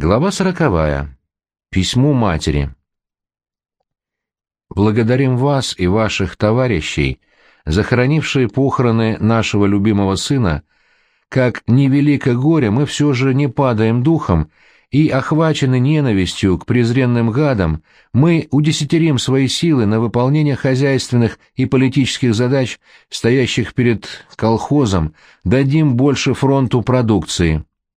Глава сороковая. Письмо матери. Благодарим вас и ваших товарищей, захоронившие похороны нашего любимого сына. Как невелико горе, мы все же не падаем духом и, охвачены ненавистью к презренным гадам, мы удесятерим свои силы на выполнение хозяйственных и политических задач, стоящих перед колхозом, дадим больше фронту продукции.